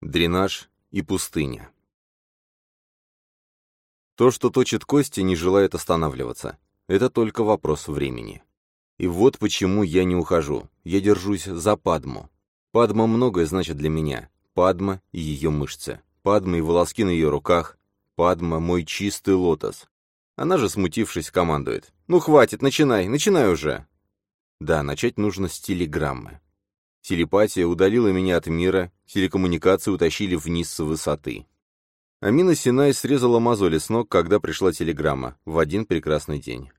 Дренаж и пустыня. То, что точит кости, не желает останавливаться. Это только вопрос времени. И вот почему я не ухожу. Я держусь за Падму. Падма многое значит для меня. Падма и ее мышцы. Падма и волоски на ее руках. Падма — мой чистый лотос. Она же, смутившись, командует. «Ну, хватит, начинай, начинай уже!» Да, начать нужно с телеграммы. Телепатия удалила меня от мира, телекоммуникации утащили вниз с высоты. Амина Синай срезала мозоли с ног, когда пришла телеграмма, в один прекрасный день.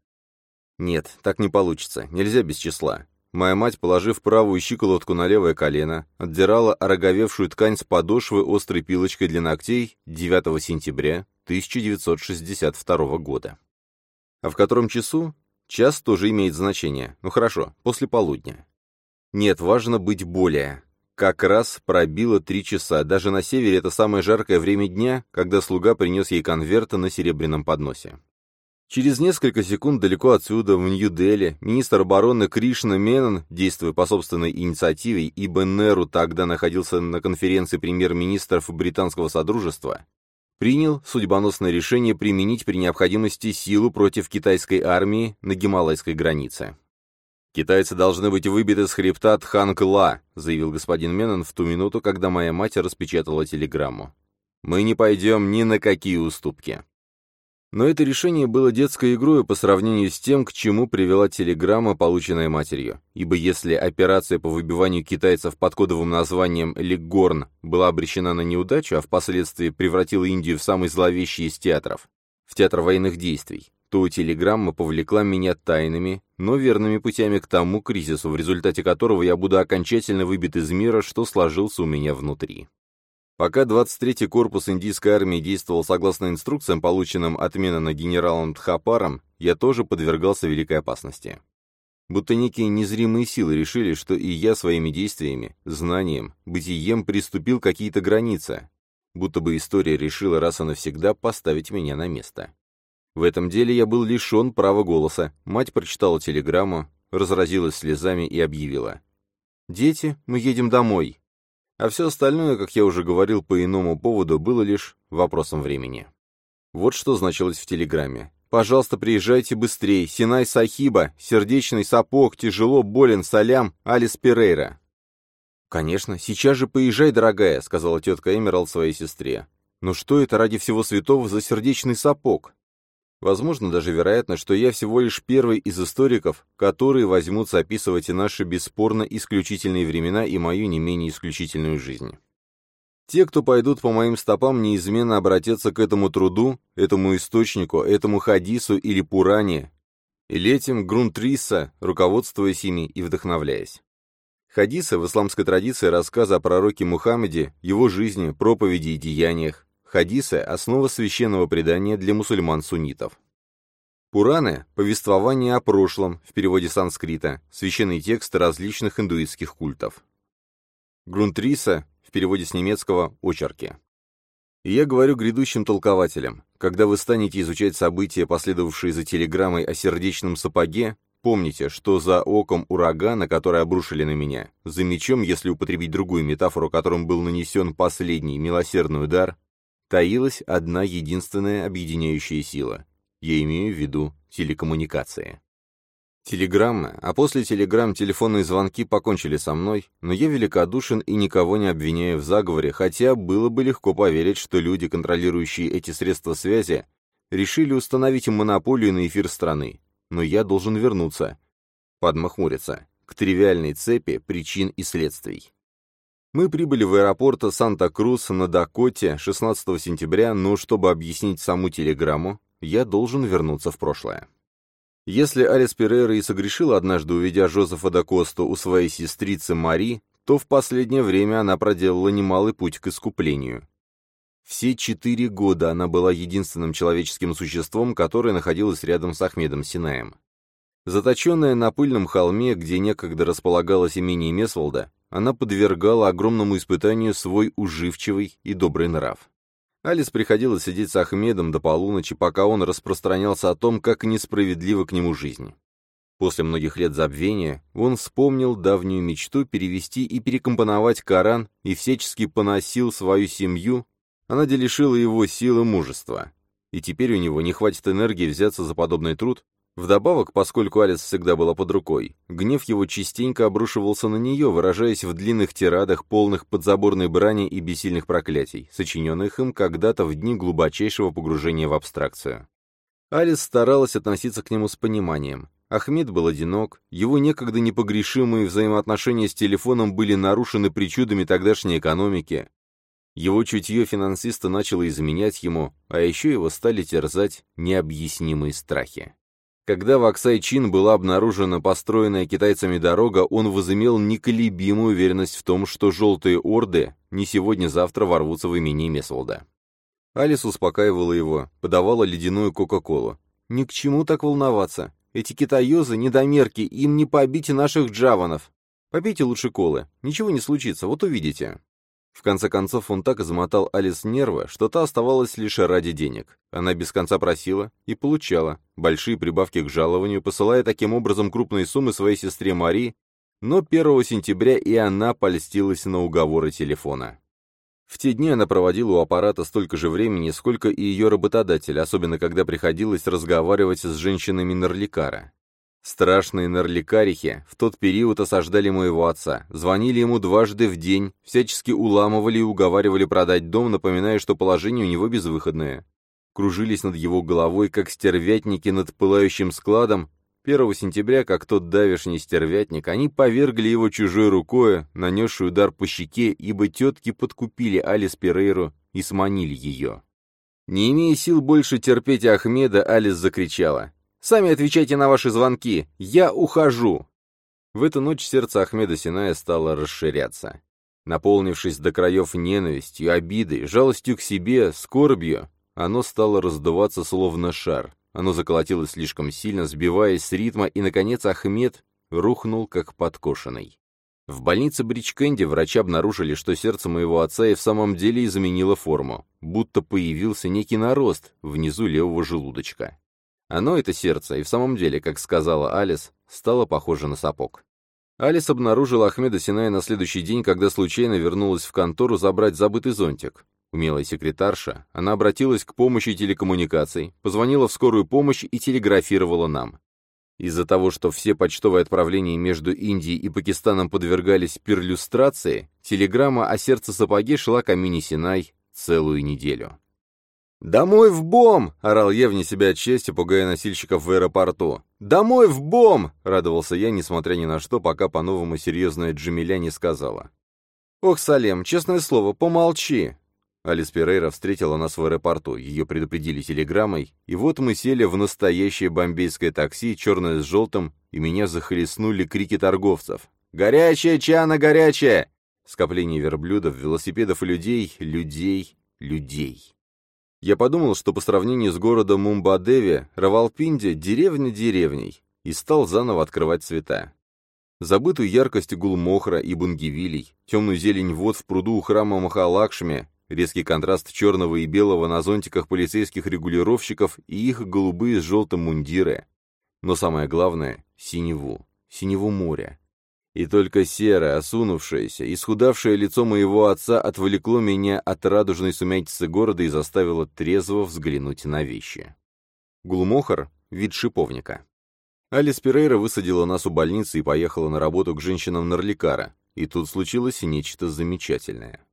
Нет, так не получится, нельзя без числа. Моя мать, положив правую щиколотку на левое колено, отдирала ороговевшую ткань с подошвы острой пилочкой для ногтей 9 сентября 1962 года. А в котором часу? Час тоже имеет значение. Ну хорошо, после полудня. Нет, важно быть более. Как раз пробило три часа. Даже на севере это самое жаркое время дня, когда слуга принес ей конверты на серебряном подносе. Через несколько секунд далеко отсюда, в Нью-Дели, министр обороны Кришна Менон, действуя по собственной инициативе, ибо Неру тогда находился на конференции премьер-министров Британского Содружества, принял судьбоносное решение применить при необходимости силу против китайской армии на гималайской границе. «Китайцы должны быть выбиты с хребта Тханг-Ла», заявил господин Меннон в ту минуту, когда моя мать распечатала телеграмму. «Мы не пойдем ни на какие уступки». Но это решение было детской игрой по сравнению с тем, к чему привела телеграмма, полученная матерью. Ибо если операция по выбиванию китайцев под кодовым названием «Леггорн» была обречена на неудачу, а впоследствии превратила Индию в самый зловещий из театров, в театр военных действий, то телеграмма повлекла меня тайными, но верными путями к тому кризису, в результате которого я буду окончательно выбит из мира, что сложился у меня внутри. Пока 23-й корпус индийской армии действовал согласно инструкциям, полученным от Менона генералом Тхапаром, я тоже подвергался великой опасности. Будто некие незримые силы решили, что и я своими действиями, знанием, бытием приступил какие-то границы, будто бы история решила раз и навсегда поставить меня на место. В этом деле я был лишен права голоса. Мать прочитала телеграмму, разразилась слезами и объявила. «Дети, мы едем домой». А все остальное, как я уже говорил по иному поводу, было лишь вопросом времени. Вот что значилось в телеграмме. «Пожалуйста, приезжайте быстрее. Синай Сахиба, сердечный сапог, тяжело болен, салям, Алис Перейра». «Конечно, сейчас же поезжай, дорогая», — сказала тетка Эмералд своей сестре. «Но что это ради всего святого за сердечный сапог? Возможно, даже вероятно, что я всего лишь первый из историков, которые возьмутся описывать и наши бесспорно исключительные времена и мою не менее исключительную жизнь. Те, кто пойдут по моим стопам, неизменно обратятся к этому труду, этому источнику, этому хадису или пуране, или этим грунтриса, руководствуясь ими и вдохновляясь. Хадисы в исламской традиции рассказы о пророке Мухаммеде, его жизни, проповеди и деяниях, Хадисы – основа священного предания для мусульман-суннитов. Пураны – повествование о прошлом, в переводе санскрита, священные тексты различных индуистских культов. Грунтриса – в переводе с немецкого «очерки». И я говорю грядущим толкователям, когда вы станете изучать события, последовавшие за телеграммой о сердечном сапоге, помните, что за оком урагана, который обрушили на меня, за мечом, если употребить другую метафору, которым был нанесен последний милосердный удар, таилась одна единственная объединяющая сила. Я имею в виду телекоммуникации. Телеграммы, а после телеграмм телефонные звонки покончили со мной, но я великодушен и никого не обвиняю в заговоре, хотя было бы легко поверить, что люди, контролирующие эти средства связи, решили установить монополию на эфир страны. Но я должен вернуться, подмахмуриться, к тривиальной цепи причин и следствий. Мы прибыли в аэропорт Санта-Крус на Дакоте 16 сентября, но чтобы объяснить саму телеграмму, я должен вернуться в прошлое. Если Алис Перейра и согрешила однажды, увидя Жозефа Дакосту у своей сестрицы Мари, то в последнее время она проделала немалый путь к искуплению. Все четыре года она была единственным человеческим существом, которое находилось рядом с Ахмедом Синаем. Заточенная на пыльном холме, где некогда располагалось имение Месволда, она подвергала огромному испытанию свой уживчивый и добрый нрав. Алис приходилось сидеть с Ахмедом до полуночи, пока он распространялся о том, как несправедлива к нему жизнь. После многих лет забвения он вспомнил давнюю мечту перевести и перекомпоновать Коран и всячески поносил свою семью, она лишила его силы мужества. И теперь у него не хватит энергии взяться за подобный труд. Вдобавок, поскольку Алис всегда была под рукой, гнев его частенько обрушивался на нее, выражаясь в длинных тирадах, полных подзаборной брани и бессильных проклятий, сочиненных им когда-то в дни глубочайшего погружения в абстракцию. Алис старалась относиться к нему с пониманием, Ахмед был одинок, его некогда непогрешимые взаимоотношения с телефоном были нарушены причудами тогдашней экономики. Его чутье финансиста начало изменять ему, а еще его стали терзать необъяснимые страхи. Когда в Аксай-Чин была обнаружена построенная китайцами дорога, он возымел неколебимую уверенность в том, что желтые орды не сегодня-завтра ворвутся в имение Месволда. Алис успокаивала его, подавала ледяную Кока-Колу. «Ни к чему так волноваться. Эти китаёзы — недомерки, им не побить наших джаванов. Попейте лучше колы, ничего не случится, вот увидите». В конце концов, он так измотал Алис нервы, что та оставалась лишь ради денег. Она без конца просила и получала большие прибавки к жалованию, посылая таким образом крупные суммы своей сестре Мари, но 1 сентября и она польстилась на уговоры телефона. В те дни она проводила у аппарата столько же времени, сколько и ее работодатель, особенно когда приходилось разговаривать с женщинами Нарликара. Страшные нарликарихи в тот период осаждали моего отца, звонили ему дважды в день, всячески уламывали и уговаривали продать дом, напоминая, что положение у него безвыходное. Кружились над его головой, как стервятники над пылающим складом, 1 сентября, как тот давишний стервятник, они повергли его чужой рукой, нанесший удар по щеке, ибо тетки подкупили Алис Перейру и сманили ее. Не имея сил больше терпеть Ахмеда, Алис закричала. «Сами отвечайте на ваши звонки! Я ухожу!» В эту ночь сердце Ахмеда Синая стало расширяться. Наполнившись до краев ненавистью, обидой, жалостью к себе, скорбью, оно стало раздуваться словно шар, оно заколотилось слишком сильно, сбиваясь с ритма, и, наконец, Ахмед рухнул, как подкошенный. В больнице Бричкенди врачи обнаружили, что сердце моего отца и в самом деле изменило форму, будто появился некий нарост внизу левого желудочка. Оно, это сердце, и в самом деле, как сказала Алис, стало похоже на сапог. Алис обнаружила Ахмеда Синая на следующий день, когда случайно вернулась в контору забрать забытый зонтик. Умелая секретарша, она обратилась к помощи телекоммуникаций, позвонила в скорую помощь и телеграфировала нам. Из-за того, что все почтовые отправления между Индией и Пакистаном подвергались перлюстрации, телеграмма о сердце сапоге шла к Амине Синай целую неделю. «Домой в бом!» — орал я вне себя от счастья, пугая носильщиков в аэропорту. «Домой в бом!» — радовался я, несмотря ни на что, пока по-новому серьезная Джамиля не сказала. «Ох, Салем, честное слово, помолчи!» Алис Перейра встретила нас в аэропорту, ее предупредили телеграммой, и вот мы сели в настоящее бомбейское такси, черное с желтым, и меня захлестнули крики торговцев. «Горячая, Чана, горячая!» Скопление верблюдов, велосипедов и людей, людей, людей. Я подумал, что по сравнению с городом Мумбадеви, Равалпинди — деревня деревней, и стал заново открывать цвета. Забытую яркость Гулмохра и Бунгивилей, темную зелень вод в пруду у храма Махалакшми, Резкий контраст черного и белого на зонтиках полицейских регулировщиков и их голубые с желтым мундиры. Но самое главное — синеву, синеву моря. И только серое, осунувшееся, исхудавшее лицо моего отца отвлекло меня от радужной сумятицы города и заставило трезво взглянуть на вещи. Гулмохар — вид шиповника. Алис Перейра высадила нас у больницы и поехала на работу к женщинам Нарликара, и тут случилось нечто замечательное.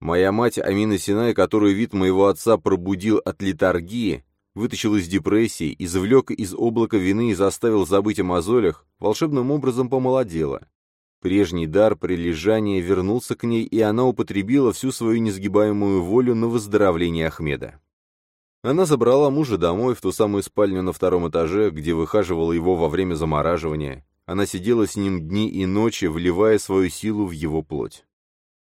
Моя мать Амина Синай, которую вид моего отца пробудил от литаргии, вытащил из депрессии, извлек из облака вины и заставил забыть о мозолях, волшебным образом помолодела. Прежний дар прилежания вернулся к ней, и она употребила всю свою несгибаемую волю на выздоровление Ахмеда. Она забрала мужа домой в ту самую спальню на втором этаже, где выхаживала его во время замораживания. Она сидела с ним дни и ночи, вливая свою силу в его плоть.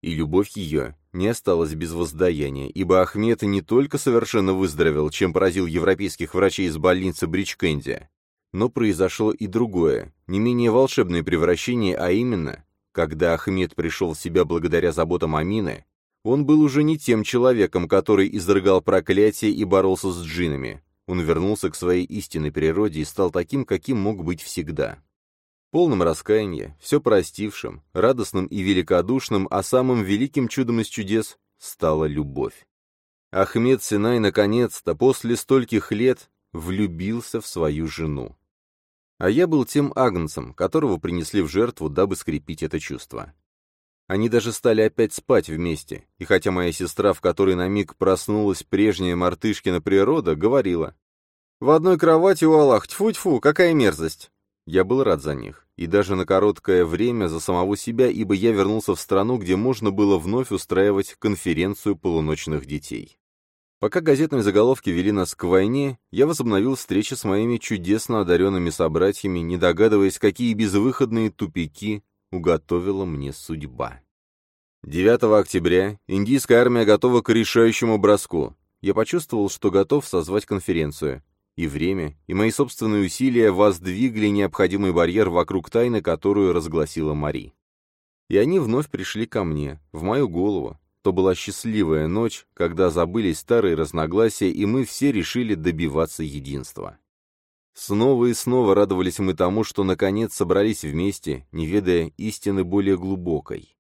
И любовь ее не осталось без воздаяния, ибо Ахмед не только совершенно выздоровел, чем поразил европейских врачей из больницы Бричкенди, но произошло и другое, не менее волшебное превращение, а именно, когда Ахмед пришел в себя благодаря заботам Амины, он был уже не тем человеком, который изрыгал проклятия и боролся с джинами. Он вернулся к своей истинной природе и стал таким, каким мог быть всегда. Полным раскаяния, все простившим, радостным и великодушным, а самым великим чудом из чудес стала любовь. Ахмед Синай наконец-то, после стольких лет, влюбился в свою жену. А я был тем агнцем, которого принесли в жертву, дабы скрепить это чувство. Они даже стали опять спать вместе, и хотя моя сестра, в которой на миг проснулась прежняя мартышкина природа, говорила, «В одной кровати у Аллах, тьфу-тьфу, какая мерзость!» Я был рад за них, и даже на короткое время за самого себя, ибо я вернулся в страну, где можно было вновь устраивать конференцию полуночных детей. Пока газетные заголовки вели нас к войне, я возобновил встречи с моими чудесно одаренными собратьями, не догадываясь, какие безвыходные тупики уготовила мне судьба. 9 октября индийская армия готова к решающему броску. Я почувствовал, что готов созвать конференцию. И время, и мои собственные усилия воздвигли необходимый барьер вокруг тайны, которую разгласила Мари. И они вновь пришли ко мне, в мою голову, то была счастливая ночь, когда забылись старые разногласия, и мы все решили добиваться единства. Снова и снова радовались мы тому, что наконец собрались вместе, не ведая истины более глубокой.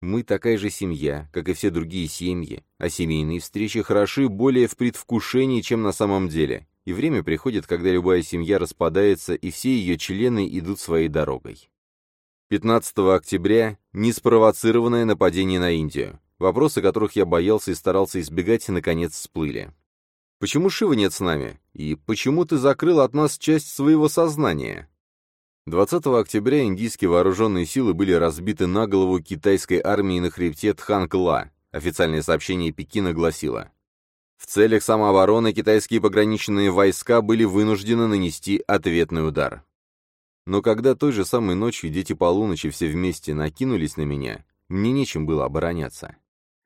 Мы такая же семья, как и все другие семьи, а семейные встречи хороши более в предвкушении, чем на самом деле, и время приходит, когда любая семья распадается, и все ее члены идут своей дорогой. 15 октября – неспровоцированное нападение на Индию. Вопросы, которых я боялся и старался избегать, наконец всплыли. «Почему Шива нет с нами? И почему ты закрыл от нас часть своего сознания?» 20 октября индийские вооруженные силы были разбиты на голову китайской армии на хребте Тханкла. Официальное сообщение Пекина гласило. В целях самообороны китайские пограничные войска были вынуждены нанести ответный удар. Но когда той же самой ночью дети полуночи все вместе накинулись на меня, мне нечем было обороняться.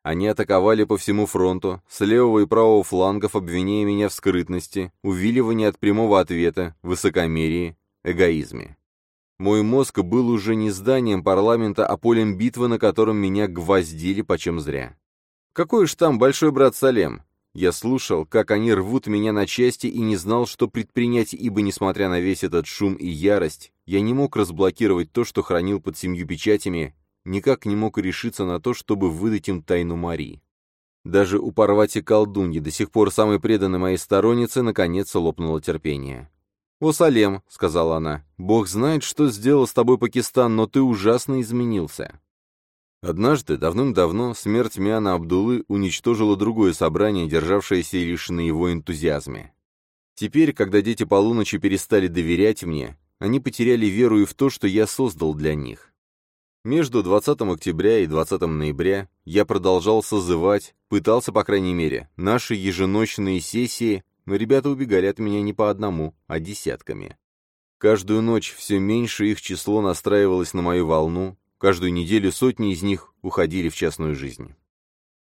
Они атаковали по всему фронту, с левого и правого флангов, обвиняя меня в скрытности, увиливании от прямого ответа, высокомерии, эгоизме. Мой мозг был уже не зданием парламента, а полем битвы, на котором меня гвоздили почем зря. Какой уж там большой брат Салем? Я слушал, как они рвут меня на части и не знал, что предпринять, ибо, несмотря на весь этот шум и ярость, я не мог разблокировать то, что хранил под семью печатями, никак не мог решиться на то, чтобы выдать им тайну Мари. Даже у Парвати колдуньи, до сих пор самой преданной моей стороннице, наконец лопнуло терпение. «О, Салем», — сказала она, — «Бог знает, что сделал с тобой Пакистан, но ты ужасно изменился». Однажды, давным-давно, смерть Миана Абдулы уничтожила другое собрание, державшееся лишь на его энтузиазме. Теперь, когда дети полуночи перестали доверять мне, они потеряли веру и в то, что я создал для них. Между 20 октября и 20 ноября я продолжал созывать, пытался, по крайней мере, наши еженочные сессии, но ребята убегали от меня не по одному, а десятками. Каждую ночь все меньше их число настраивалось на мою волну, каждую неделю сотни из них уходили в частную жизнь.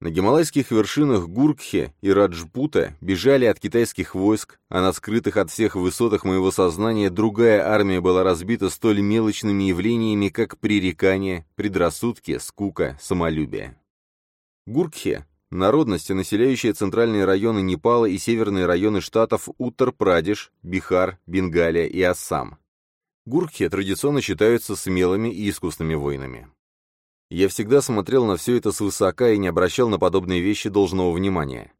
На гималайских вершинах Гуркхе и Раджпута бежали от китайских войск, а на скрытых от всех высотах моего сознания другая армия была разбита столь мелочными явлениями, как пререкание, предрассудки, скука, самолюбие. Гуркхе – народность, населяющая центральные районы Непала и северные районы штатов Уттар-Прадеш, Бихар, Бенгалия и Ассам. Гуркхе традиционно считаются смелыми и искусными воинами. Я всегда смотрел на все это свысока и не обращал на подобные вещи должного внимания.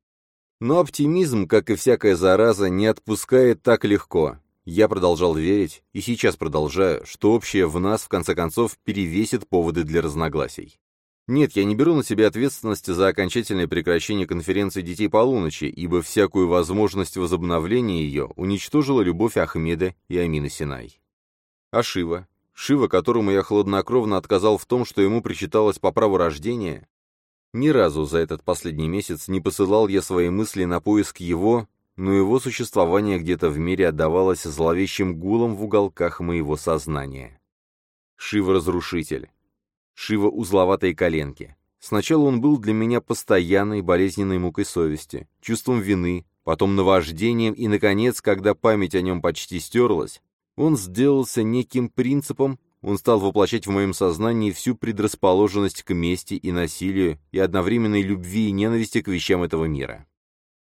Но оптимизм, как и всякая зараза, не отпускает так легко. Я продолжал верить, и сейчас продолжаю, что общее в нас, в конце концов, перевесит поводы для разногласий. Нет, я не беру на себя ответственность за окончательное прекращение конференции детей полуночи, ибо всякую возможность возобновления ее уничтожила любовь Ахмеда и Амина Синай. А Шива, которому я хладнокровно отказал в том, что ему причиталось по праву рождения, ни разу за этот последний месяц не посылал я свои мысли на поиск его, но его существование где-то в мире отдавалось зловещим гулом в уголках моего сознания. Шива-разрушитель. Шива-узловатые коленки. Сначала он был для меня постоянной болезненной мукой совести, чувством вины, потом наваждением, и, наконец, когда память о нем почти стерлась, он сделался неким принципом, он стал воплощать в моем сознании всю предрасположенность к мести и насилию и одновременной любви и ненависти к вещам этого мира.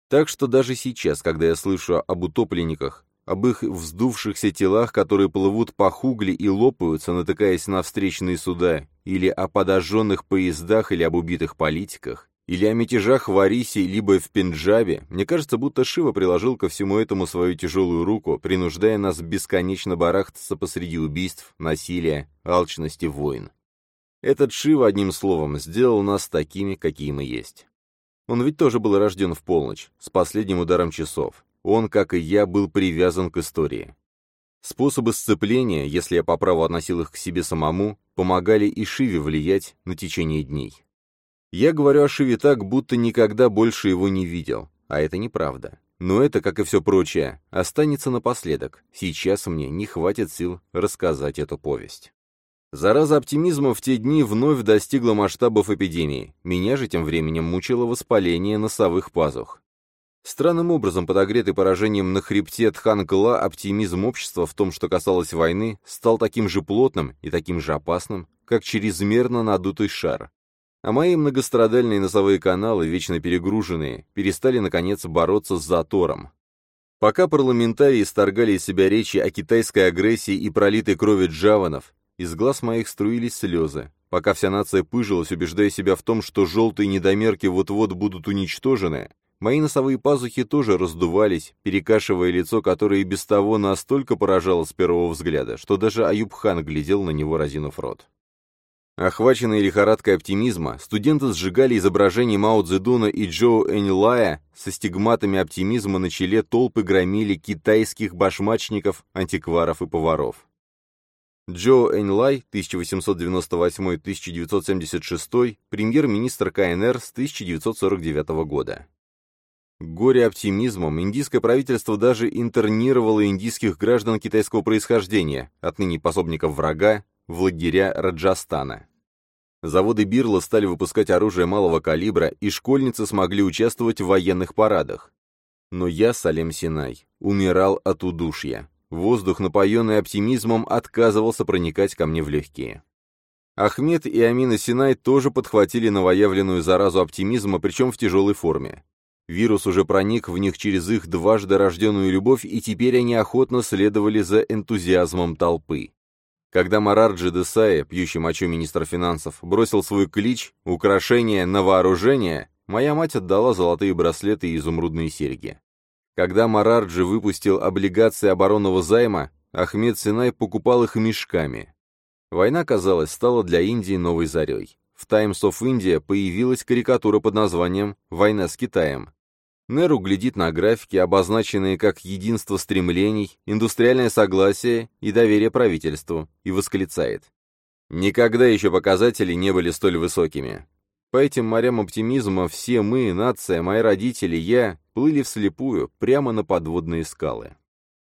Так что даже сейчас, когда я слышу об утопленниках, об их вздувшихся телах, которые плывут по хугли и лопаются, натыкаясь на встречные суда, или о подожженных поездах или об убитых политиках, или о мятежах в Арисе, либо в Пенджабе, мне кажется, будто Шива приложил ко всему этому свою тяжелую руку, принуждая нас бесконечно барахтаться посреди убийств, насилия, алчности, войн. Этот Шива, одним словом, сделал нас такими, какие мы есть. Он ведь тоже был рожден в полночь, с последним ударом часов. Он, как и я, был привязан к истории. Способы сцепления, если я по праву относил их к себе самому, помогали и Шиве влиять на течение дней. Я говорю о Шиве так, будто никогда больше его не видел, а это неправда. Но это, как и все прочее, останется напоследок. Сейчас мне не хватит сил рассказать эту повесть. Зараза оптимизма в те дни вновь достигла масштабов эпидемии. Меня же тем временем мучило воспаление носовых пазух. Странным образом, подогретый поражением на хребте Тхангла, оптимизм общества в том, что касалось войны, стал таким же плотным и таким же опасным, как чрезмерно надутый шар а мои многострадальные носовые каналы, вечно перегруженные, перестали, наконец, бороться с затором. Пока парламентарии сторгали из себя речи о китайской агрессии и пролитой крови джаванов, из глаз моих струились слезы. Пока вся нация пыжилась, убеждая себя в том, что желтые недомерки вот-вот будут уничтожены, мои носовые пазухи тоже раздувались, перекашивая лицо, которое и без того настолько поражало с первого взгляда, что даже Аюб-хан глядел на него, разинув рот. Охваченные лихорадкой оптимизма, студенты сжигали изображения Мао Цзэдуна и Джоу Эньлая со стигматами оптимизма на челе толпы громили китайских башмачников, антикваров и поваров. Джоу Эньлай, 1898-1976, премьер-министр КНР с 1949 года. Горе оптимизмом, индийское правительство даже интернировало индийских граждан китайского происхождения, отныне пособников врага, в лагеря Раджастана. Заводы Бирла стали выпускать оружие малого калибра, и школьницы смогли участвовать в военных парадах. Но я, Салем Синай, умирал от удушья. Воздух, напоенный оптимизмом, отказывался проникать ко мне в легкие. Ахмед и Амина Синай тоже подхватили новоявленную заразу оптимизма, причем в тяжелой форме. Вирус уже проник в них через их дважды рожденную любовь, и теперь они охотно следовали за энтузиазмом толпы. Когда Марарджи Десае, пьющий мочу министр финансов, бросил свой клич «Украшение на вооружение», моя мать отдала золотые браслеты и изумрудные серьги. Когда Марарджи выпустил облигации оборонного займа, Ахмед Синай покупал их мешками. Война, казалось, стала для Индии новой зарей. В Times of India появилась карикатура под названием «Война с Китаем». Неру глядит на графики, обозначенные как единство стремлений, индустриальное согласие и доверие правительству, и восклицает. Никогда еще показатели не были столь высокими. По этим морям оптимизма все мы, нация, мои родители, я, плыли вслепую, прямо на подводные скалы.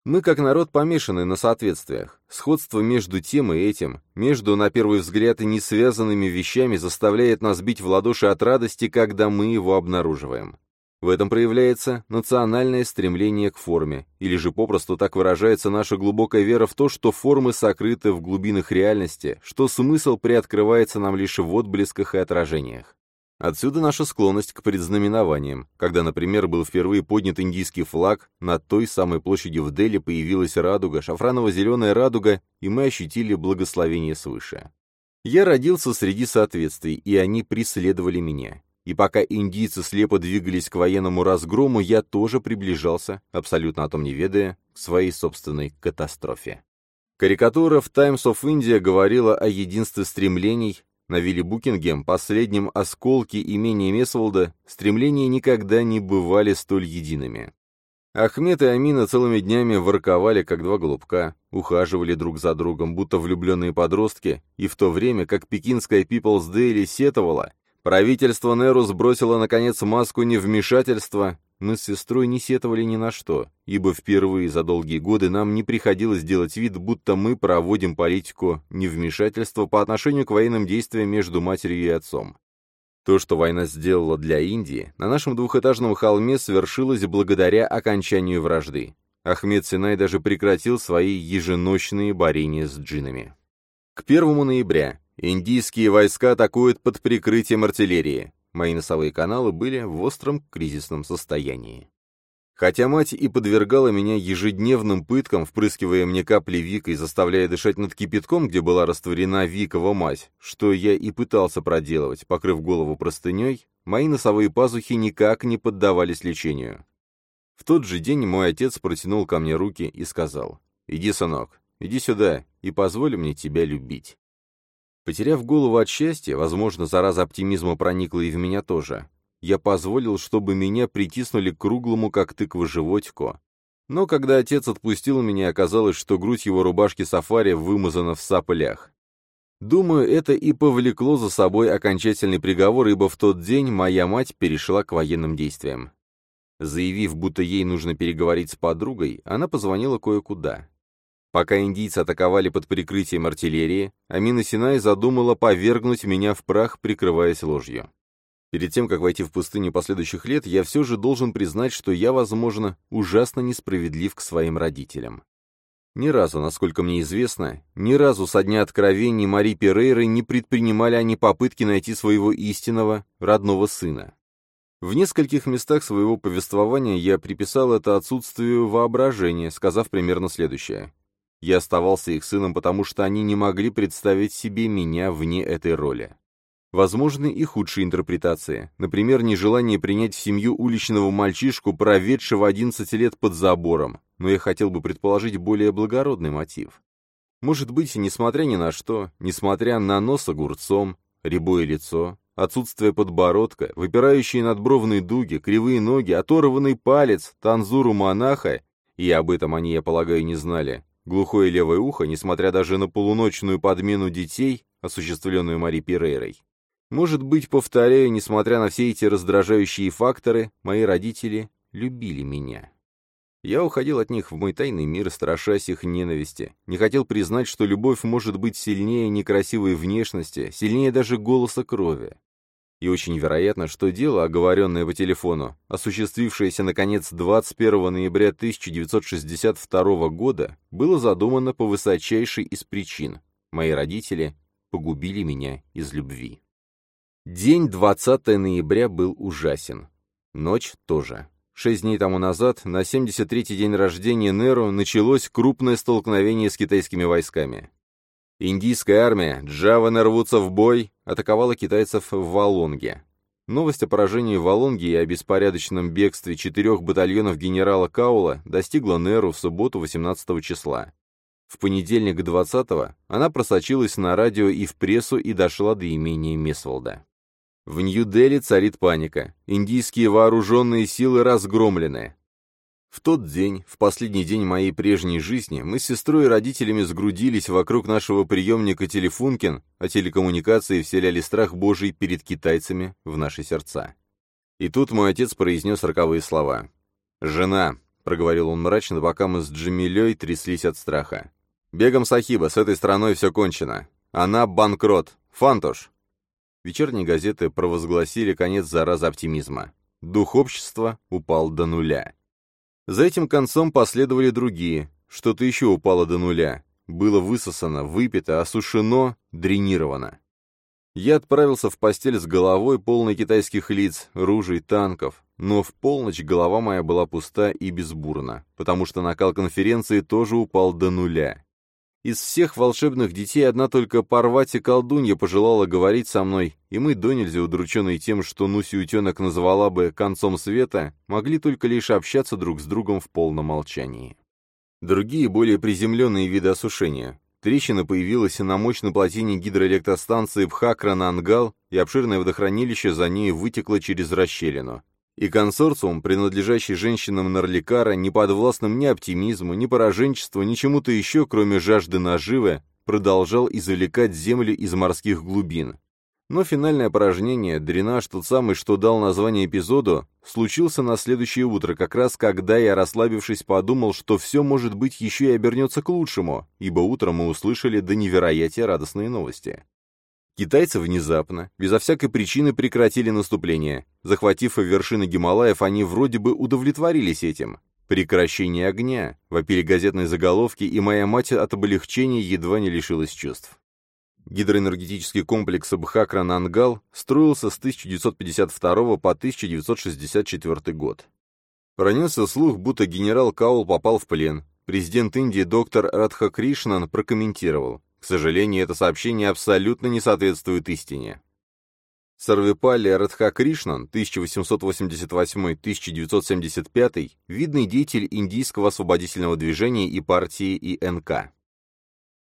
Мы, как народ, помешаны на соответствиях. Сходство между тем и этим, между, на первый взгляд, и не связанными вещами заставляет нас бить в ладоши от радости, когда мы его обнаруживаем. В этом проявляется национальное стремление к форме, или же попросту так выражается наша глубокая вера в то, что формы сокрыты в глубинах реальности, что смысл приоткрывается нам лишь в отблесках и отражениях. Отсюда наша склонность к предзнаменованиям. Когда, например, был впервые поднят индийский флаг, на той самой площади в Дели появилась радуга, шафраново-зеленая радуга, и мы ощутили благословение свыше. Я родился среди соответствий, и они преследовали меня. И пока индийцы слепо двигались к военному разгрому, я тоже приближался, абсолютно о том не ведая, к своей собственной катастрофе. Карикатура в Times of India говорила о единстве стремлений, на Вилли Букингем, последнем осколке имения Месволда, стремления никогда не бывали столь едиными. Ахмед и Амина целыми днями ворковали, как два голубка, ухаживали друг за другом, будто влюбленные подростки, и в то время, как пекинская People's Daily сетовала, Правительство Неру сбросило, наконец, маску невмешательства. Мы с сестрой не сетовали ни на что, ибо впервые за долгие годы нам не приходилось делать вид, будто мы проводим политику невмешательства по отношению к военным действиям между матерью и отцом. То, что война сделала для Индии, на нашем двухэтажном холме свершилось благодаря окончанию вражды. Ахмед Синай даже прекратил свои еженочные борения с джинами. К 1 ноября Индийские войска атакуют под прикрытием артиллерии. Мои носовые каналы были в остром кризисном состоянии. Хотя мать и подвергала меня ежедневным пыткам, впрыскивая мне капли Вика и заставляя дышать над кипятком, где была растворена Викова мать, что я и пытался проделывать, покрыв голову простыней, мои носовые пазухи никак не поддавались лечению. В тот же день мой отец протянул ко мне руки и сказал, «Иди, сынок, иди сюда и позволь мне тебя любить». Потеряв голову от счастья, возможно, зараза оптимизма проникла и в меня тоже, я позволил, чтобы меня притиснули к круглому, как тыква, животику. Но когда отец отпустил меня, оказалось, что грудь его рубашки сафари вымазана в сапылях. Думаю, это и повлекло за собой окончательный приговор, ибо в тот день моя мать перешла к военным действиям. Заявив, будто ей нужно переговорить с подругой, она позвонила кое-куда. Пока индийцы атаковали под прикрытием артиллерии, Амина Синай задумала повергнуть меня в прах, прикрываясь ложью. Перед тем, как войти в пустыню последующих лет, я все же должен признать, что я, возможно, ужасно несправедлив к своим родителям. Ни разу, насколько мне известно, ни разу со дня откровений Мари Перейры не предпринимали они попытки найти своего истинного, родного сына. В нескольких местах своего повествования я приписал это отсутствию воображения, сказав примерно следующее. Я оставался их сыном, потому что они не могли представить себе меня вне этой роли. Возможны и худшие интерпретации, например, нежелание принять в семью уличного мальчишку, проведшего 11 лет под забором, но я хотел бы предположить более благородный мотив. Может быть, несмотря ни на что, несмотря на нос огурцом, рябое лицо, отсутствие подбородка, выпирающие надбровные дуги, кривые ноги, оторванный палец, танзуру монаха, и об этом они, я полагаю, не знали, глухое левое ухо, несмотря даже на полуночную подмену детей, осуществленную Мари Пирейрой, может быть, повторяю, несмотря на все эти раздражающие факторы, мои родители любили меня. Я уходил от них в мой тайный мир, страшась их ненависти. Не хотел признать, что любовь может быть сильнее некрасивой внешности, сильнее даже голоса крови. И очень вероятно, что дело, оговоренное по телефону, осуществившееся, наконец, 21 ноября 1962 года, было задумано по высочайшей из причин. Мои родители погубили меня из любви. День 20 ноября был ужасен. Ночь тоже. Шесть дней тому назад, на 73-й день рождения Неру, началось крупное столкновение с китайскими войсками. Индийская армия, джаваны рвутся в бой, атаковала китайцев в Валонге. Новость о поражении в Валонге и о беспорядочном бегстве четырех батальонов генерала Каула достигла Неру в субботу 18 числа. В понедельник 20-го она просочилась на радио и в прессу и дошла до имения Месволда. В Нью-Дели царит паника. Индийские вооруженные силы разгромлены. В тот день, в последний день моей прежней жизни, мы с сестрой и родителями сгрудились вокруг нашего приемника Телефункин, а телекоммуникации вселяли страх Божий перед китайцами в наши сердца. И тут мой отец произнес роковые слова. «Жена», — проговорил он мрачно, пока мы с Джамилей тряслись от страха. «Бегом Сахиба, с этой страной все кончено. Она банкрот. Фантош, вечерние газеты провозгласили конец заразы оптимизма. Дух общества упал до нуля. За этим концом последовали другие. Что-то еще упало до нуля. Было высосано, выпито, осушено, дренировано. Я отправился в постель с головой, полной китайских лиц, ружей, танков, но в полночь голова моя была пуста и безбурна, потому что накал конференции тоже упал до нуля. Из всех волшебных детей одна только Парвати колдунья пожелала говорить со мной, и мы, до нельзя удрученные тем, что Нуси Утенок назвала бы «концом света», могли только лишь общаться друг с другом в полном молчании. Другие, более приземленные виды осушения. Трещина появилась на мощной плотине гидроэлектростанции Бхакра-Нангал, и обширное водохранилище за ней вытекло через расщелину и консорциум, принадлежащий женщинам Нарликара, не подвластным ни оптимизму, ни пораженчеству, ни чему-то еще, кроме жажды наживы, продолжал извлекать землю из морских глубин. Но финальное порожнение, дренаж, тот самый, что дал название эпизоду, случился на следующее утро, как раз когда я, расслабившись, подумал, что все, может быть, еще и обернется к лучшему, ибо утром мы услышали до невероятия радостные новости. Китайцы внезапно, безо всякой причины прекратили наступление. Захватив вершины Гималаев, они вроде бы удовлетворились этим. Прекращение огня, вопили газетные заголовки, и моя мать от облегчения едва не лишилась чувств. Гидроэнергетический комплекс Бхакра-Нангал строился с 1952 по 1964 год. Пронесся слух, будто генерал Каул попал в плен. Президент Индии доктор Радхакришнан прокомментировал. Сожалению, это сообщение абсолютно не соответствует истине. Сарвепали Радхакришнан, 1888-1975, видный деятель индийского освободительного движения и партии ИНК.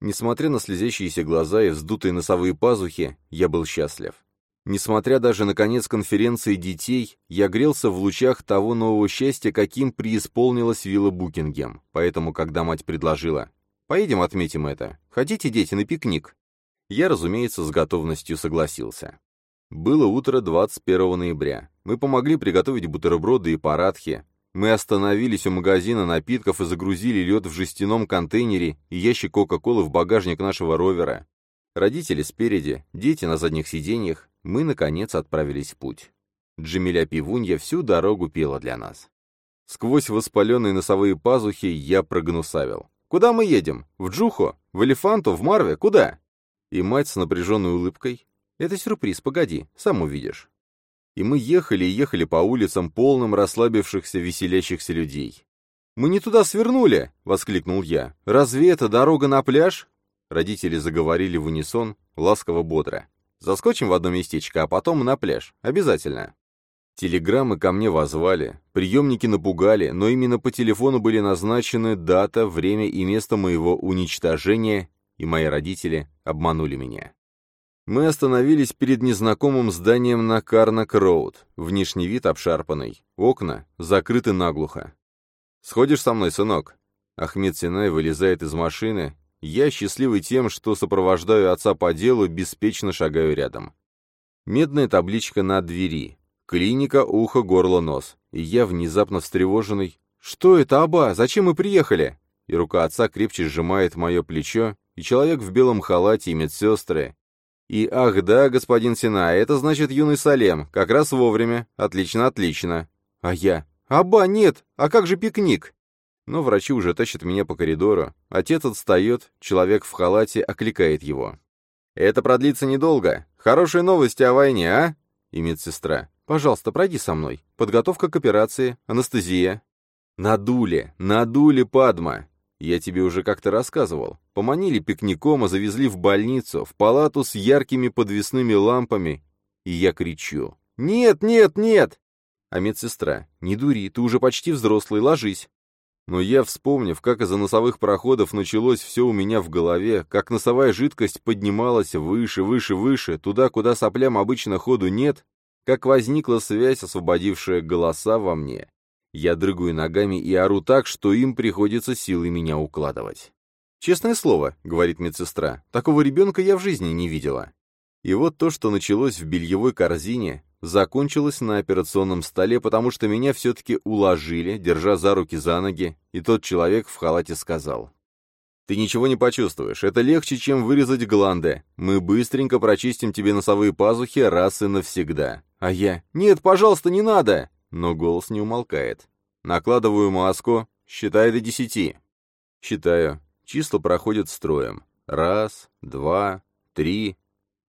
Несмотря на слезящиеся глаза и вздутые носовые пазухи, я был счастлив. Несмотря даже на конец конференции детей, я грелся в лучах того нового счастья, каким преисполнилась вилла Букингем. Поэтому, когда мать предложила «Поедем отметим это. Хотите, дети, на пикник?» Я, разумеется, с готовностью согласился. Было утро 21 ноября. Мы помогли приготовить бутерброды и парадхи. Мы остановились у магазина напитков и загрузили лед в жестяном контейнере и ящик Кока-Колы в багажник нашего ровера. Родители спереди, дети на задних сиденьях, мы, наконец, отправились в путь. Джамиля Пивунья всю дорогу пела для нас. Сквозь воспаленные носовые пазухи я прогнусавил. «Куда мы едем? В Джухо? В Элефанту? В Марве? Куда?» И мать с напряженной улыбкой. «Это сюрприз, погоди, сам увидишь». И мы ехали и ехали по улицам, полным расслабившихся, веселящихся людей. «Мы не туда свернули!» — воскликнул я. «Разве это дорога на пляж?» Родители заговорили в унисон, ласково-бодро. «Заскочим в одно местечко, а потом на пляж. Обязательно». Телеграммы ко мне возвали, приемники напугали, но именно по телефону были назначены дата, время и место моего уничтожения, и мои родители обманули меня. Мы остановились перед незнакомым зданием на Карнак-Роуд, внешний вид обшарпанный, окна закрыты наглухо. «Сходишь со мной, сынок?» Ахмед Синай вылезает из машины, я, счастливый тем, что сопровождаю отца по делу, беспечно шагаю рядом. Медная табличка на двери. Клиника, ухо, горло, нос. И я, внезапно встревоженный. «Что это, Аба? Зачем мы приехали?» И рука отца крепче сжимает мое плечо, и человек в белом халате, и медсестры. И «Ах да, господин Сина, это значит юный Салем, как раз вовремя. Отлично, отлично». А я «Аба, нет! А как же пикник?» Но врачи уже тащат меня по коридору. Отец отстает, человек в халате окликает его. «Это продлится недолго. Хорошие новости о войне, а?» И медсестра. «Пожалуйста, пройди со мной. Подготовка к операции, анестезия». «Надули, надули, Падма!» Я тебе уже как-то рассказывал. Поманили пикником, а завезли в больницу, в палату с яркими подвесными лампами. И я кричу. «Нет, нет, нет!» А медсестра. «Не дури, ты уже почти взрослый, ложись». Но я, вспомнив, как из-за носовых проходов началось все у меня в голове, как носовая жидкость поднималась выше, выше, выше, туда, куда соплям обычно ходу нет, как возникла связь, освободившая голоса во мне. Я дрыгаю ногами и ору так, что им приходится силой меня укладывать. «Честное слово», — говорит медсестра, — «такого ребенка я в жизни не видела». И вот то, что началось в бельевой корзине, закончилось на операционном столе, потому что меня все-таки уложили, держа за руки за ноги, и тот человек в халате сказал. «Ты ничего не почувствуешь, это легче, чем вырезать гланды. Мы быстренько прочистим тебе носовые пазухи раз и навсегда». А я «Нет, пожалуйста, не надо!» Но голос не умолкает. Накладываю маску, считай до десяти. Считаю. Числа проходят строем. Раз, два, три.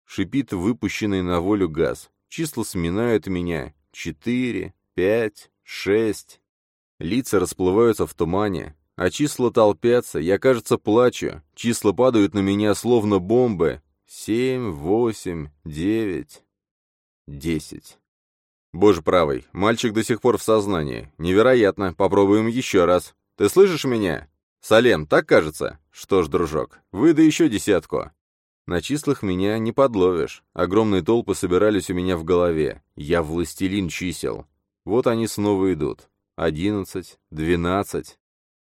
Шипит выпущенный на волю газ. Числа сминают меня. Четыре, пять, шесть. Лица расплываются в тумане, а числа толпятся, я, кажется, плачу. Числа падают на меня, словно бомбы. Семь, восемь, девять, десять. Боже правый, мальчик до сих пор в сознании. Невероятно, попробуем еще раз. Ты слышишь меня? Салем, так кажется? Что ж, дружок, выдай еще десятку. На числах меня не подловишь. Огромные толпы собирались у меня в голове. Я властелин чисел. Вот они снова идут. Одиннадцать, двенадцать.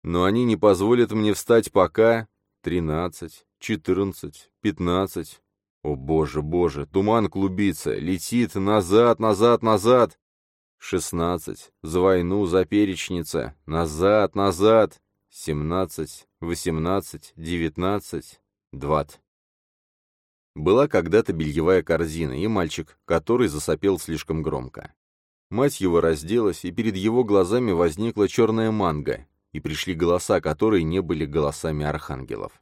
Но они не позволят мне встать пока... Тринадцать, четырнадцать, пятнадцать. О боже, боже, туман клубится, летит назад, назад, назад. Шестнадцать, за войну, за перечница, назад, назад. Семнадцать, восемнадцать, девятнадцать, двадцать. Была когда-то бельевая корзина и мальчик, который засопел слишком громко. Мать его разделась, и перед его глазами возникла черная манга, и пришли голоса, которые не были голосами архангелов.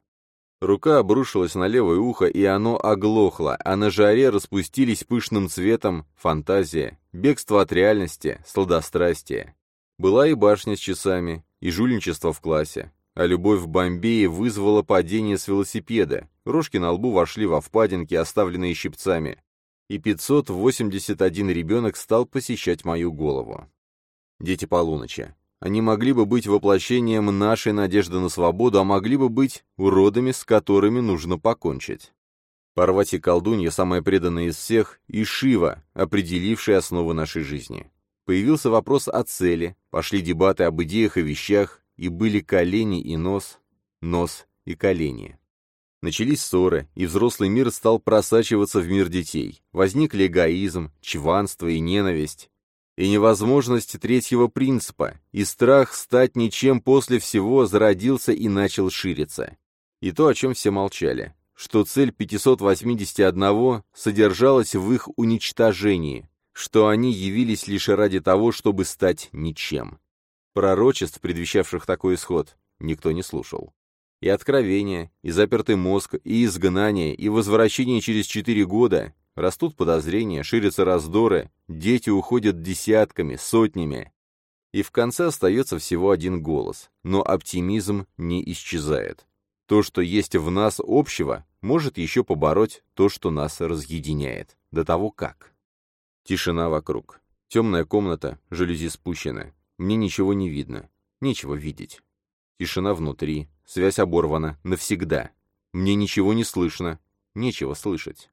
Рука обрушилась на левое ухо, и оно оглохло, а на жаре распустились пышным цветом фантазия, бегство от реальности, сладострастие. Была и башня с часами, и жульничество в классе. А любовь в Бомбее вызвала падение с велосипеда. Рожки на лбу вошли во впадинки, оставленные щипцами. И 581 ребенок стал посещать мою голову. Дети полуночи. Они могли бы быть воплощением нашей надежды на свободу, а могли бы быть уродами, с которыми нужно покончить. Парвати колдунья, самая преданная из всех, и Шива, определившая основы нашей жизни. Появился вопрос о цели, пошли дебаты об идеях и вещах, и были колени и нос, нос и колени. Начались ссоры, и взрослый мир стал просачиваться в мир детей. Возникли эгоизм, чванство и ненависть, и невозможность третьего принципа, и страх стать ничем после всего зародился и начал шириться. И то, о чем все молчали, что цель 581 содержалась в их уничтожении, что они явились лишь ради того, чтобы стать ничем. Пророчеств, предвещавших такой исход, никто не слушал. И откровения, и запертый мозг, и изгнание, и возвращение через четыре года. Растут подозрения, ширятся раздоры, дети уходят десятками, сотнями. И в конце остается всего один голос, но оптимизм не исчезает. То, что есть в нас общего, может еще побороть то, что нас разъединяет. До того как. Тишина вокруг. Темная комната, жалюзи спущены. Мне ничего не видно. Нечего видеть. Тишина внутри. Связь оборвана. Навсегда. Мне ничего не слышно. Нечего слышать.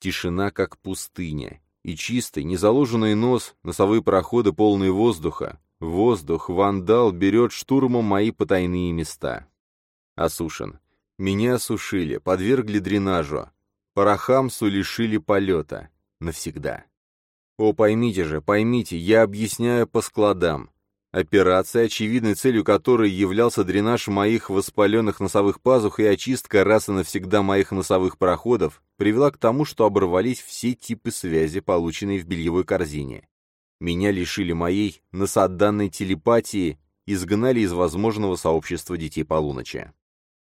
Тишина, как пустыня. И чистый, незаложенный нос, носовые проходы, полные воздуха. Воздух, вандал, берет штурмом мои потайные места. Осушен. Меня осушили, подвергли дренажу. Парахамсу лишили полета. Навсегда. О, поймите же, поймите, я объясняю по складам. Операция, очевидной целью которой являлся дренаж моих воспаленных носовых пазух и очистка раз и навсегда моих носовых проходов, привела к тому, что оборвались все типы связи, полученные в бельевой корзине. Меня лишили моей носоданной телепатии, изгнали из возможного сообщества детей полуночи.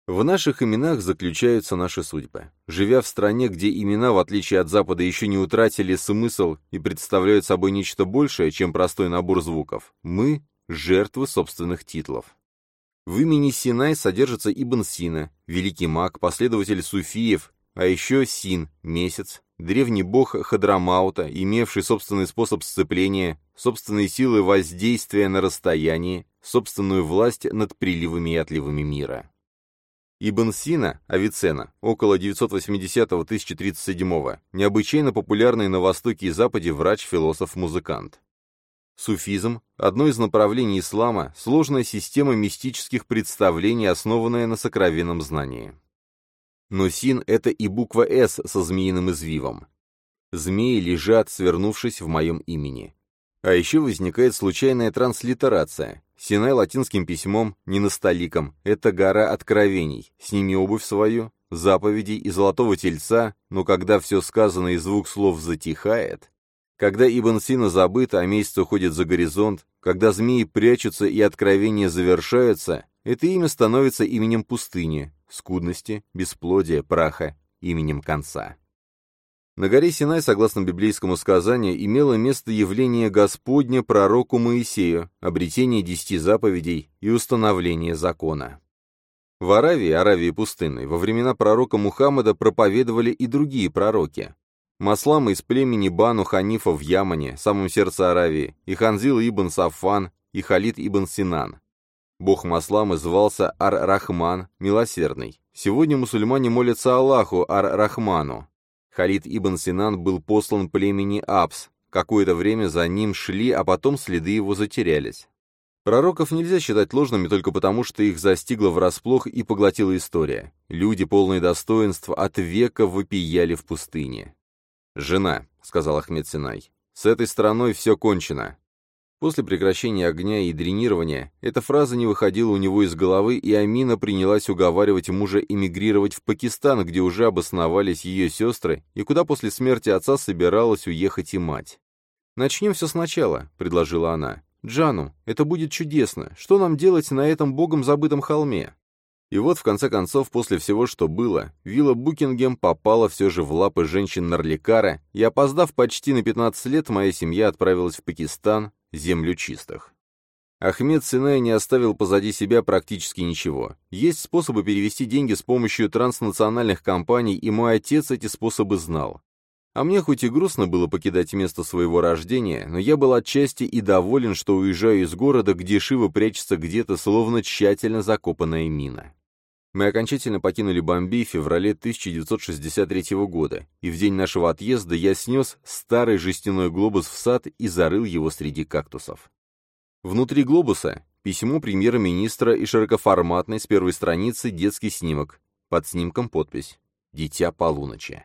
В наших именах заключаются наши судьбы. Живя в стране, где имена, в отличие от Запада, еще не утратили смысл и представляют собой нечто большее, чем простой набор звуков, мы — жертвы собственных титулов. В имени Синай содержится Ибн Сина, великий маг, последователь суфиев, а еще Син, месяц, древний бог Хадрамаута, имевший собственный способ сцепления, собственные силы воздействия на расстоянии, собственную власть над приливами и отливами мира. Ибн Сина, Авиценна, около 980-1037, необычайно популярный на Востоке и Западе врач, философ, музыкант. Суфизм – одно из направлений ислама, сложная система мистических представлений, основанная на сокровенном знании. Но син – это и буква «С» со змеиным извивом. Змеи лежат, свернувшись в моем имени. А еще возникает случайная транслитерация. Синай латинским письмом, не на столиком. Это гора откровений. Сними обувь свою, заповедей и золотого тельца, но когда все сказано и звук слов затихает, когда Ибн Сина забыт, а месяц уходит за горизонт, когда змеи прячутся и откровения завершаются, это имя становится именем пустыни, скудности, бесплодия, праха, именем конца. На горе Синай, согласно библейскому сказанию, имело место явление Господня пророку Моисею, обретение десяти заповедей и установление закона. В Аравии, Аравии пустынной, во времена пророка Мухаммада проповедовали и другие пророки. Маслам из племени Бану Ханифа в Ямане, самом сердце Аравии, и Ханзил ибн Сафан, и Халид ибн Синан. Бог Маслама звался Ар-Рахман, милосердный. Сегодня мусульмане молятся Аллаху Ар-Рахману, Халид ибн Синан был послан племени Апс. Какое-то время за ним шли, а потом следы его затерялись. Пророков нельзя считать ложными только потому, что их застигла врасплох и поглотила история. Люди, полные достоинства, от века вопияли в пустыне. «Жена», — сказал Ахмед Синай, — «с этой стороной все кончено. После прекращения огня и дренирования эта фраза не выходила у него из головы, и Амина принялась уговаривать мужа эмигрировать в Пакистан, где уже обосновались ее сестры, и куда после смерти отца собиралась уехать и мать. «Начнем все сначала», — предложила она. «Джану, это будет чудесно. Что нам делать на этом богом забытом холме?» И вот, в конце концов, после всего, что было, вилла Букингем попала все же в лапы женщин Нарликара, и, опоздав почти на 15 лет, моя семья отправилась в Пакистан, землю чистых. Ахмед Синай не оставил позади себя практически ничего. Есть способы перевести деньги с помощью транснациональных компаний, и мой отец эти способы знал. А мне хоть и грустно было покидать место своего рождения, но я был отчасти и доволен, что уезжаю из города, где Шива прячется где-то, словно тщательно закопанная мина. Мы окончательно покинули Бомбей в феврале 1963 года, и в день нашего отъезда я снес старый жестяной глобус в сад и зарыл его среди кактусов. Внутри глобуса письмо премьер-министра и широкоформатный с первой страницы детский снимок, под снимком подпись «Дитя полуночи».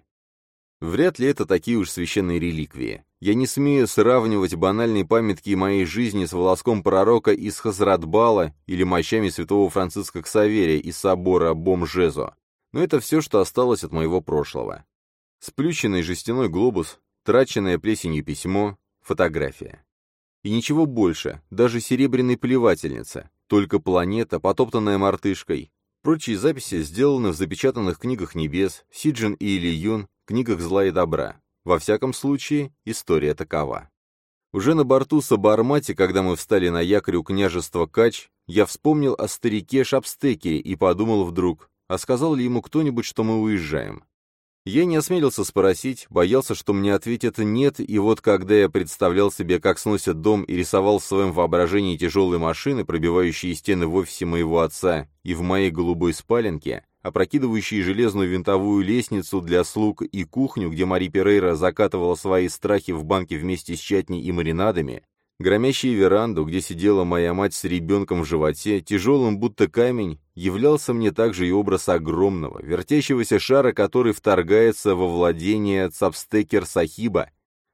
Вряд ли это такие уж священные реликвии. Я не смею сравнивать банальные памятки моей жизни с волоском пророка из Хазратбала или мощами святого Франциска Ксаверия из собора Бомжезо. Но это все, что осталось от моего прошлого. Сплющенный жестяной глобус, траченное плесенью письмо, фотография. И ничего больше, даже серебряной плевательница, только планета, потоптанная мартышкой. Прочие записи сделаны в запечатанных книгах небес, Сиджин и Ильюн, книгах зла и добра. Во всяком случае, история такова. Уже на борту Сабармати, когда мы встали на якорь у княжества Кач, я вспомнил о старике Шапстеке и подумал вдруг, а сказал ли ему кто-нибудь, что мы уезжаем? Я не осмелился спросить, боялся, что мне ответят «нет», и вот когда я представлял себе, как сносят дом и рисовал в своем воображении тяжелые машины, пробивающие стены в офисе моего отца и в моей голубой спаленке, опрокидывающие железную винтовую лестницу для слуг и кухню, где Мари Перейра закатывала свои страхи в банке вместе с чатней и маринадами, Громящая веранду, где сидела моя мать с ребенком в животе, тяжелым будто камень, являлся мне также и образ огромного, вертящегося шара, который вторгается во владение Цапстекер Сахиба,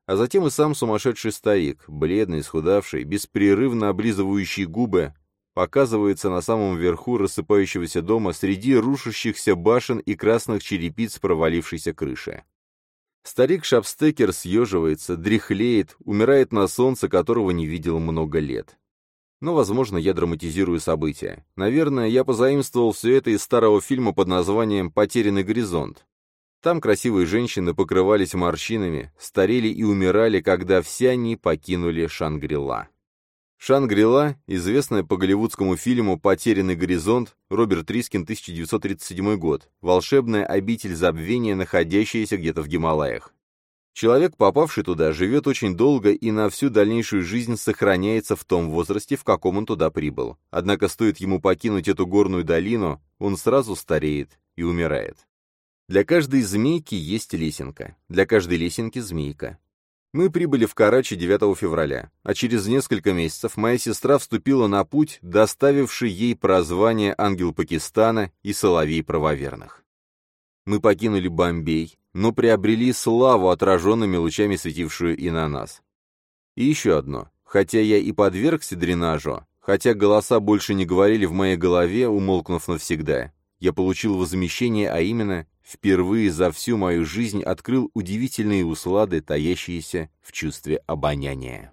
а затем и сам сумасшедший старик, бледный, исхудавший, беспрерывно облизывающий губы, показывается на самом верху рассыпающегося дома среди рушащихся башен и красных черепиц провалившейся крыши. Старик Шапстекер съеживается, дряхлеет, умирает на солнце, которого не видел много лет. Но, возможно, я драматизирую события. Наверное, я позаимствовал все это из старого фильма под названием «Потерянный горизонт». Там красивые женщины покрывались морщинами, старели и умирали, когда все они покинули Шангрила. Шангрила, известная по голливудскому фильму «Потерянный горизонт», Роберт Рискин, 1937 год, волшебная обитель забвения, находящаяся где-то в Гималаях. Человек, попавший туда, живет очень долго и на всю дальнейшую жизнь сохраняется в том возрасте, в каком он туда прибыл. Однако стоит ему покинуть эту горную долину, он сразу стареет и умирает. Для каждой змейки есть лесенка, для каждой лесенки змейка. Мы прибыли в Карачи 9 февраля, а через несколько месяцев моя сестра вступила на путь, доставивший ей прозвание «Ангел Пакистана» и «Соловей правоверных». Мы покинули Бомбей, но приобрели славу, отраженными лучами, светившую и на нас. И еще одно. Хотя я и подвергся дренажу, хотя голоса больше не говорили в моей голове, умолкнув навсегда, я получил возмещение, а именно впервые за всю мою жизнь открыл удивительные услады, таящиеся в чувстве обоняния.